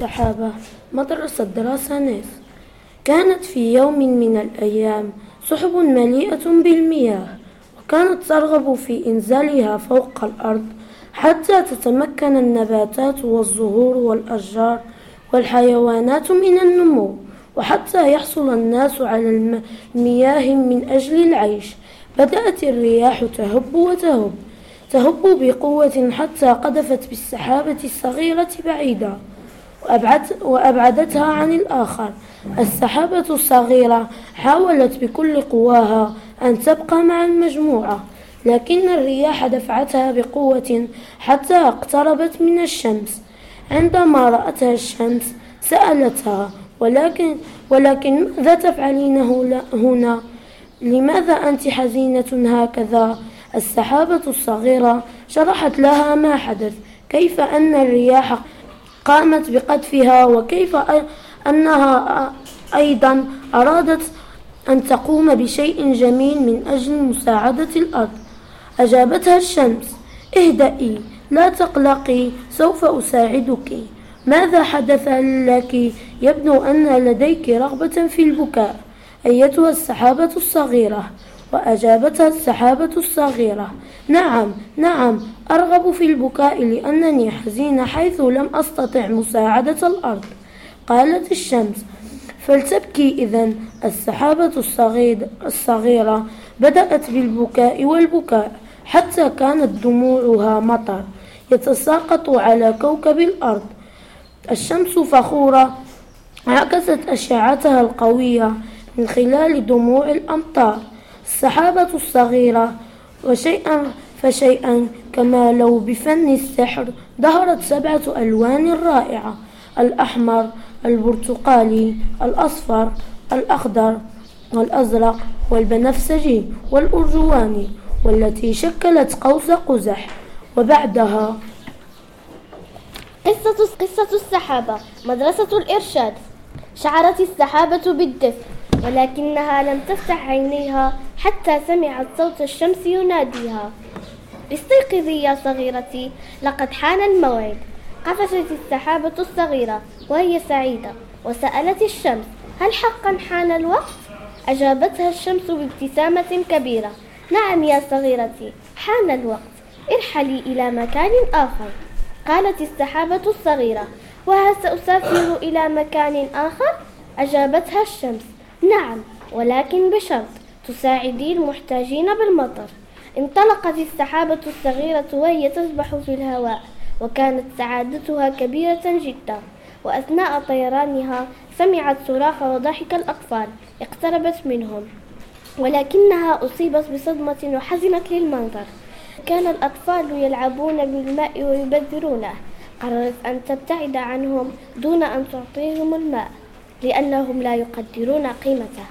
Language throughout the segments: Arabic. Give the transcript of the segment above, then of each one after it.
سحابة مدرسة دراسة ناس كانت في يوم من الأيام سحب مليئة بالمياه وكانت ترغب في إنزالها فوق الأرض حتى تتمكن النباتات والزهور والأشجار والحيوانات من النمو وحتى يحصل الناس على المياه من أجل العيش. بدأت الرياح تهب وتهب تهب بقوة حتى قذفت بالسحابة الصغيرة بعيدا. وأبعدتها عن الآخر السحابة الصغيرة حاولت بكل قواها أن تبقى مع المجموعة لكن الرياح دفعتها بقوة حتى اقتربت من الشمس عندما رأتها الشمس سألتها ولكن ولكن ماذا تفعلين هنا؟ لماذا أنت حزينة هكذا؟ السحابة الصغيرة شرحت لها ما حدث كيف أن الرياح قامت بقذفها وكيف أنها أيضا أرادت أن تقوم بشيء جميل من أجل مساعدة الأرض. أجابتها الشمس اهدئي لا تقلقي سوف أساعدك. ماذا حدث لك؟ يبدو أن لديك رغبة في البكاء. أيتها السحابة الصغيرة. وأجابتها السحابة الصغيرة نعم نعم أرغب في البكاء لأنني حزينة حيث لم أستطع مساعدة الأرض. قالت الشمس فلتبكي إذا السحابة الصغيرة بدأت بالبكاء والبكاء حتى كانت دموعها مطر يتساقط على كوكب الأرض. الشمس فخورة عكست أشعتها القوية من خلال دموع الأمطار. السحابة الصغيرة وشيئا فشيئا كما لو بفن السحر ظهرت سبعة ألوان رائعة الأحمر البرتقالي الأصفر الأخضر والأزرق والبنفسجي والأرجواني والتي شكلت قوس قزح. وبعدها قصة قصة السحابة مدرسة الإرشاد. شعرت السحابة بالدفء. ولكنها لم تفتح عينيها حتى سمعت صوت الشمس يناديها استيقظي يا صغيرتي لقد حان الموعد قفزت السحابة الصغيرة وهي سعيدة وسألت الشمس هل حقا حان الوقت؟ أجابتها الشمس بابتسامة كبيرة نعم يا صغيرتي حان الوقت ارحلي إلى مكان آخر قالت السحابة الصغيرة وهل سأسافر إلى مكان آخر؟ أجابتها الشمس نعم ولكن بشرط تساعدي المحتاجين بالمطر. انطلقت السحابة الصغيرة وهي تسبح في الهواء وكانت سعادتها كبيرة جدا. وأثناء طيرانها سمعت صراخ وضحك الأطفال اقتربت منهم. ولكنها أصيبت بصدمة وحزنت للمنظر. كان الأطفال يلعبون بالماء ويبذرونه. قررت أن تبتعد عنهم دون أن تعطيهم الماء. لأنهم لا يقدرون قيمته.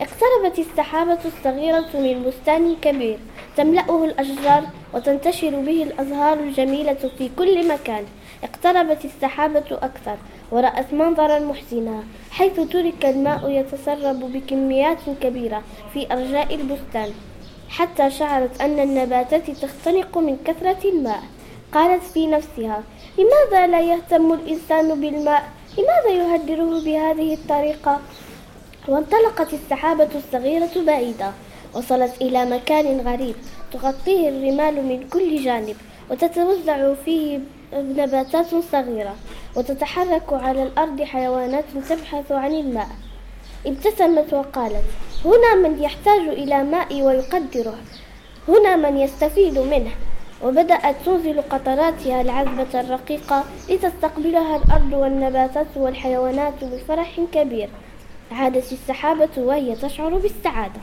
اقتربت السحابة الصغيرة من بستان كبير تملأه الأشجار وتنتشر به الأزهار الجميلة في كل مكان. اقتربت السحابة أكثر ورأت منظرا محزنا حيث ترك الماء يتسرب بكميات كبيرة في أرجاء البستان حتى شعرت أن النباتات تختنق من كثرة الماء. قالت في نفسها لماذا لا يهتم الإنسان بالماء لماذا يهدره بهذه الطريقة؟ وانطلقت السحابة الصغيرة بعيدة وصلت إلى مكان غريب تغطيه الرمال من كل جانب وتتوزع فيه نباتات صغيرة وتتحرك على الأرض حيوانات تبحث عن الماء. ابتسمت وقالت هنا من يحتاج إلى ماء ويقدره هنا من يستفيد منه. وبدأت تنزل قطراتها العذبة الرقيقة لتستقبلها الأرض والنباتات والحيوانات بفرح كبير. عادت السحابة وهي تشعر بالسعادة.